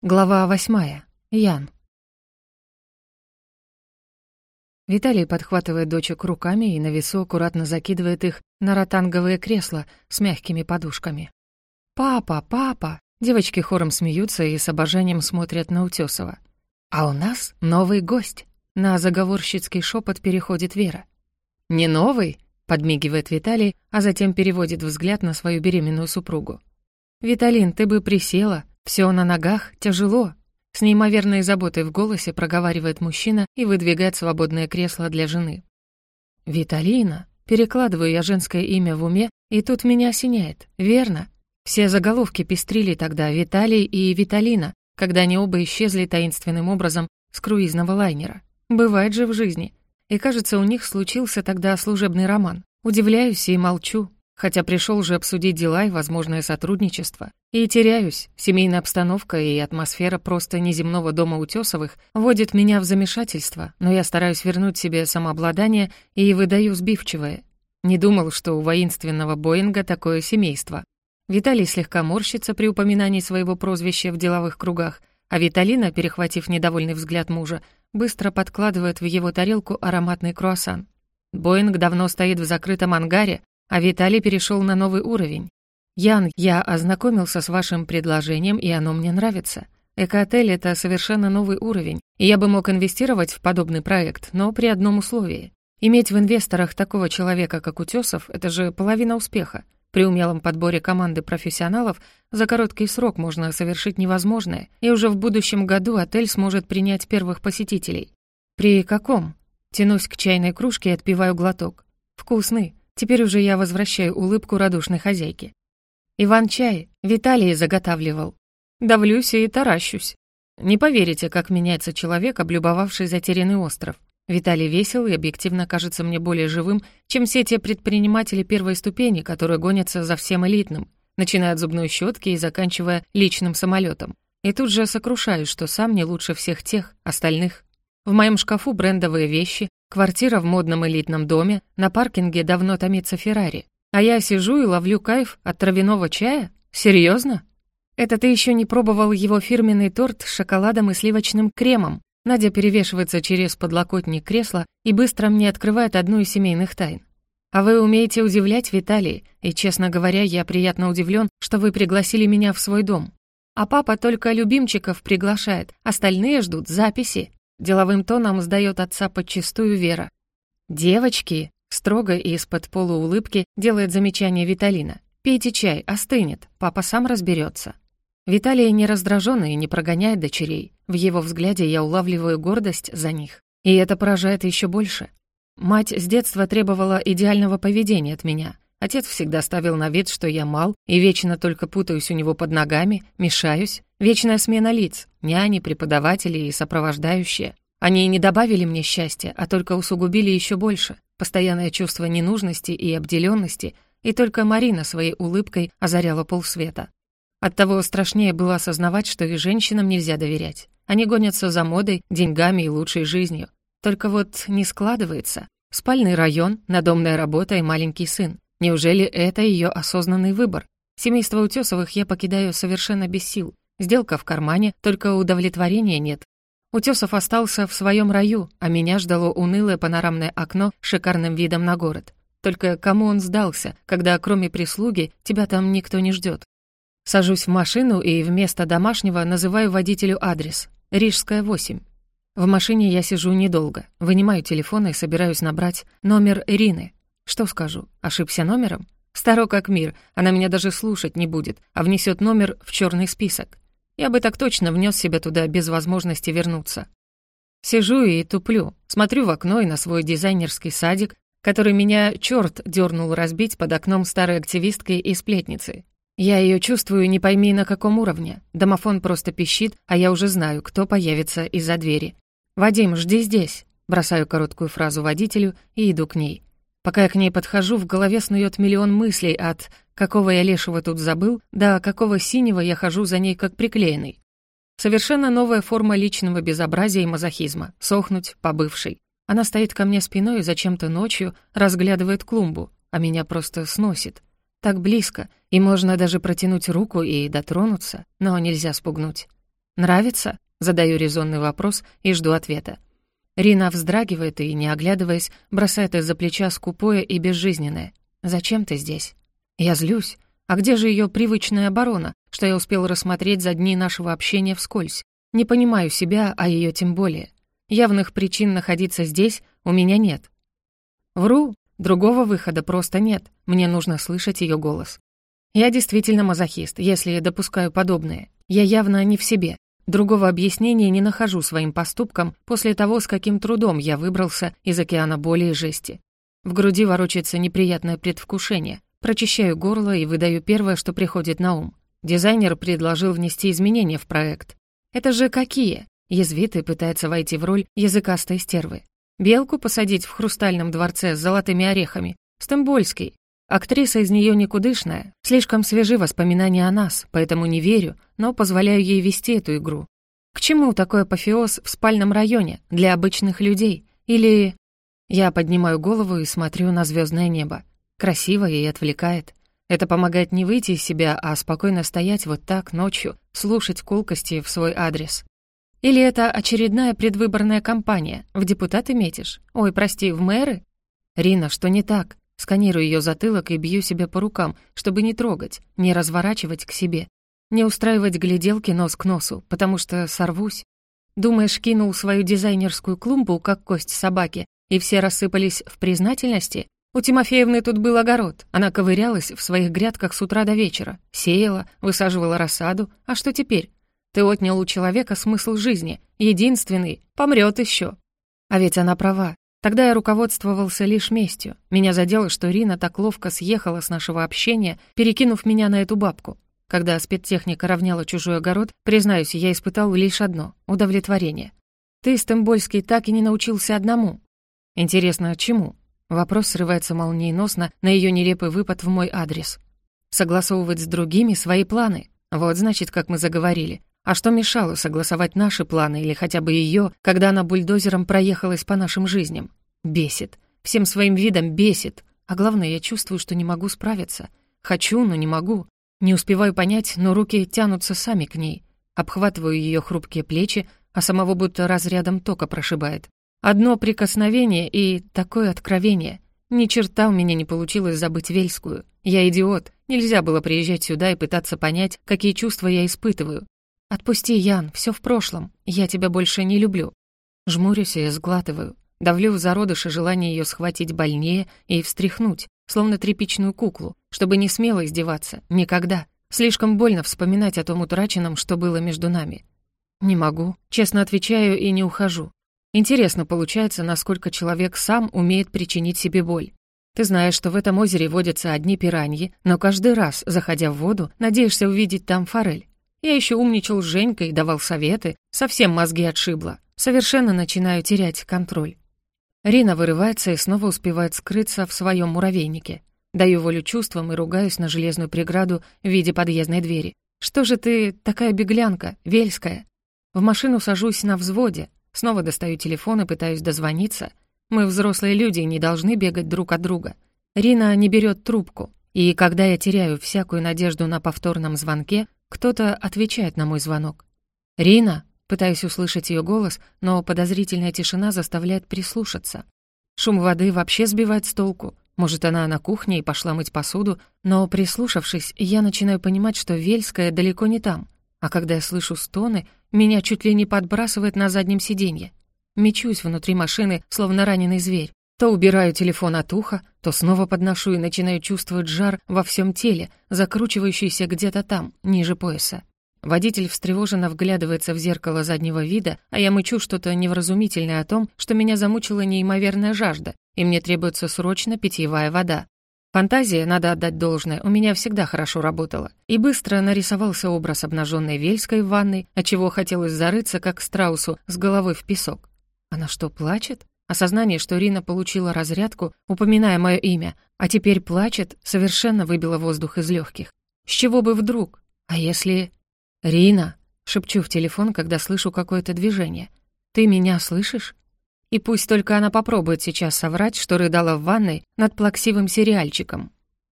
Глава восьмая. Ян. Виталий подхватывает дочек руками и на весу аккуратно закидывает их на ротанговые кресла с мягкими подушками. «Папа, папа!» Девочки хором смеются и с обожанием смотрят на Утёсова. «А у нас новый гость!» На заговорщицкий шепот переходит Вера. «Не новый?» — подмигивает Виталий, а затем переводит взгляд на свою беременную супругу. «Виталин, ты бы присела, все на ногах, тяжело. С неимоверной заботой в голосе проговаривает мужчина и выдвигает свободное кресло для жены. «Виталина». Перекладываю я женское имя в уме, и тут меня осеняет. Верно. Все заголовки пестрили тогда Виталий и Виталина, когда они оба исчезли таинственным образом с круизного лайнера. Бывает же в жизни. И кажется, у них случился тогда служебный роман. Удивляюсь и молчу, хотя пришел же обсудить дела и возможное сотрудничество. И теряюсь. Семейная обстановка и атмосфера просто неземного дома Утесовых вводит меня в замешательство, но я стараюсь вернуть себе самообладание и выдаю сбивчивое. Не думал, что у воинственного Боинга такое семейство. Виталий слегка морщится при упоминании своего прозвища в деловых кругах, а Виталина, перехватив недовольный взгляд мужа, быстро подкладывает в его тарелку ароматный круассан. Боинг давно стоит в закрытом ангаре, а Виталий перешел на новый уровень. «Ян, я ознакомился с вашим предложением, и оно мне нравится. Экоотель — это совершенно новый уровень, и я бы мог инвестировать в подобный проект, но при одном условии. Иметь в инвесторах такого человека, как Утесов, это же половина успеха. При умелом подборе команды профессионалов за короткий срок можно совершить невозможное, и уже в будущем году отель сможет принять первых посетителей. При каком? Тянусь к чайной кружке и отпиваю глоток. Вкусный. Теперь уже я возвращаю улыбку радушной хозяйки. Иван-чай Виталий заготавливал. Давлюсь и таращусь. Не поверите, как меняется человек, облюбовавший затерянный остров. Виталий весел и объективно кажется мне более живым, чем все те предприниматели первой ступени, которые гонятся за всем элитным, начиная от зубной щетки и заканчивая личным самолетом. И тут же сокрушаюсь, что сам не лучше всех тех, остальных. В моем шкафу брендовые вещи, Квартира в модном элитном доме, на паркинге давно томится Феррари. А я сижу и ловлю кайф от травяного чая? Серьезно? Это ты еще не пробовал его фирменный торт с шоколадом и сливочным кремом. Надя перевешивается через подлокотник кресла и быстро мне открывает одну из семейных тайн. А вы умеете удивлять, Виталий, и, честно говоря, я приятно удивлен, что вы пригласили меня в свой дом. А папа только любимчиков приглашает, остальные ждут записи. Деловым тоном сдаёт отца подчистую Вера. «Девочки!» — строго и из-под полуулыбки делает замечание Виталина. «Пейте чай, остынет, папа сам разберётся». Виталий не раздражённый и не прогоняет дочерей. В его взгляде я улавливаю гордость за них. И это поражает ещё больше. Мать с детства требовала идеального поведения от меня. Отец всегда ставил на вид, что я мал, и вечно только путаюсь у него под ногами, мешаюсь. Вечная смена лиц, няни, преподаватели и сопровождающие. Они не добавили мне счастья, а только усугубили еще больше. Постоянное чувство ненужности и обделенности, и только Марина своей улыбкой озаряла полсвета. Оттого страшнее было осознавать, что и женщинам нельзя доверять. Они гонятся за модой, деньгами и лучшей жизнью. Только вот не складывается. Спальный район, надомная работа и маленький сын. Неужели это ее осознанный выбор? Семейство Утесовых я покидаю совершенно без сил. Сделка в кармане, только удовлетворения нет. Утесов остался в своем раю, а меня ждало унылое панорамное окно с шикарным видом на город. Только кому он сдался, когда кроме прислуги тебя там никто не ждет? Сажусь в машину и вместо домашнего называю водителю адрес. Рижская, 8. В машине я сижу недолго. Вынимаю телефон и собираюсь набрать номер Ирины. Что скажу? Ошибся номером? Старо как мир, она меня даже слушать не будет, а внесет номер в черный список. Я бы так точно внес себя туда без возможности вернуться. Сижу и туплю, смотрю в окно и на свой дизайнерский садик, который меня черт дернул разбить под окном старой активистки и сплетницы. Я ее чувствую не пойми на каком уровне. Домофон просто пищит, а я уже знаю, кто появится из-за двери. «Вадим, жди здесь», бросаю короткую фразу водителю и иду к ней. Пока я к ней подхожу, в голове снует миллион мыслей от «какого я лешего тут забыл», да «какого синего я хожу за ней как приклеенный». Совершенно новая форма личного безобразия и мазохизма — сохнуть побывшей. Она стоит ко мне спиной и зачем-то ночью разглядывает клумбу, а меня просто сносит. Так близко, и можно даже протянуть руку и дотронуться, но нельзя спугнуть. «Нравится?» — задаю резонный вопрос и жду ответа. Рина вздрагивает и, не оглядываясь, бросает из-за плеча скупое и безжизненное. «Зачем ты здесь?» Я злюсь. А где же ее привычная оборона, что я успел рассмотреть за дни нашего общения вскользь? Не понимаю себя, а ее тем более. Явных причин находиться здесь у меня нет. Вру, другого выхода просто нет. Мне нужно слышать ее голос. Я действительно мазохист, если допускаю подобное. Я явно не в себе. Другого объяснения не нахожу своим поступкам после того, с каким трудом я выбрался из океана боли и жести. В груди ворочается неприятное предвкушение. Прочищаю горло и выдаю первое, что приходит на ум. Дизайнер предложил внести изменения в проект. Это же какие? Язвит и пытается войти в роль языкастой стервы. Белку посадить в хрустальном дворце с золотыми орехами. Стамбульский. Актриса из нее никудышная. Слишком свежи воспоминания о нас, поэтому не верю, но позволяю ей вести эту игру. К чему такой апофеоз в спальном районе для обычных людей? Или... Я поднимаю голову и смотрю на звездное небо. Красиво и отвлекает. Это помогает не выйти из себя, а спокойно стоять вот так ночью, слушать колкости в свой адрес. Или это очередная предвыборная кампания? В депутаты метишь? Ой, прости, в мэры? Рина, что не так? Сканирую ее затылок и бью себя по рукам, чтобы не трогать, не разворачивать к себе. Не устраивать гляделки нос к носу, потому что сорвусь. Думаешь, кинул свою дизайнерскую клумбу, как кость собаки, и все рассыпались в признательности? У Тимофеевны тут был огород. Она ковырялась в своих грядках с утра до вечера, сеяла, высаживала рассаду. А что теперь? Ты отнял у человека смысл жизни, единственный, помрет еще. А ведь она права. Тогда я руководствовался лишь местью. Меня задело, что Рина так ловко съехала с нашего общения, перекинув меня на эту бабку. Когда спецтехника равняла чужой огород, признаюсь, я испытал лишь одно — удовлетворение. Ты, Стембольский, так и не научился одному. Интересно, чему? Вопрос срывается молниеносно на ее нелепый выпад в мой адрес. Согласовывать с другими свои планы. Вот значит, как мы заговорили. А что мешало согласовать наши планы или хотя бы ее, когда она бульдозером проехалась по нашим жизням? Бесит. Всем своим видом бесит. А главное, я чувствую, что не могу справиться. Хочу, но не могу. Не успеваю понять, но руки тянутся сами к ней. Обхватываю ее хрупкие плечи, а самого будто разрядом тока прошибает. Одно прикосновение и такое откровение. Ни черта у меня не получилось забыть Вельскую. Я идиот. Нельзя было приезжать сюда и пытаться понять, какие чувства я испытываю. «Отпусти, Ян, все в прошлом. Я тебя больше не люблю». Жмурюсь и сглатываю. Давлю в зародыше желание ее схватить больнее и встряхнуть, словно тряпичную куклу, чтобы не смело издеваться. Никогда. Слишком больно вспоминать о том утраченном, что было между нами. Не могу. Честно отвечаю и не ухожу. Интересно получается, насколько человек сам умеет причинить себе боль. Ты знаешь, что в этом озере водятся одни пираньи, но каждый раз, заходя в воду, надеешься увидеть там форель. Я еще умничал с Женькой, давал советы, совсем мозги отшибло. Совершенно начинаю терять контроль. Рина вырывается и снова успевает скрыться в своем муравейнике. Даю волю чувствам и ругаюсь на железную преграду в виде подъездной двери. «Что же ты такая беглянка, вельская?» В машину сажусь на взводе, Снова достаю телефон и пытаюсь дозвониться. Мы взрослые люди не должны бегать друг от друга. Рина не берет трубку. И когда я теряю всякую надежду на повторном звонке, кто-то отвечает на мой звонок. «Рина?» Пытаюсь услышать ее голос, но подозрительная тишина заставляет прислушаться. Шум воды вообще сбивает с толку. Может, она на кухне и пошла мыть посуду, но, прислушавшись, я начинаю понимать, что Вельская далеко не там. А когда я слышу стоны, меня чуть ли не подбрасывает на заднем сиденье. Мечусь внутри машины, словно раненый зверь. То убираю телефон от уха, то снова подношу и начинаю чувствовать жар во всем теле, закручивающийся где-то там, ниже пояса. Водитель встревоженно вглядывается в зеркало заднего вида, а я мычу что-то невразумительное о том, что меня замучила неимоверная жажда, и мне требуется срочно питьевая вода. Фантазия, надо отдать должное, у меня всегда хорошо работала. И быстро нарисовался образ обнаженной Вельской в ванной, отчего хотелось зарыться, как страусу, с головой в песок. Она что, плачет? Осознание, что Рина получила разрядку, упоминая мое имя, а теперь плачет, совершенно выбило воздух из легких. С чего бы вдруг? А если... «Рина!» — шепчу в телефон, когда слышу какое-то движение. «Ты меня слышишь?» И пусть только она попробует сейчас соврать, что рыдала в ванной над плаксивым сериальчиком.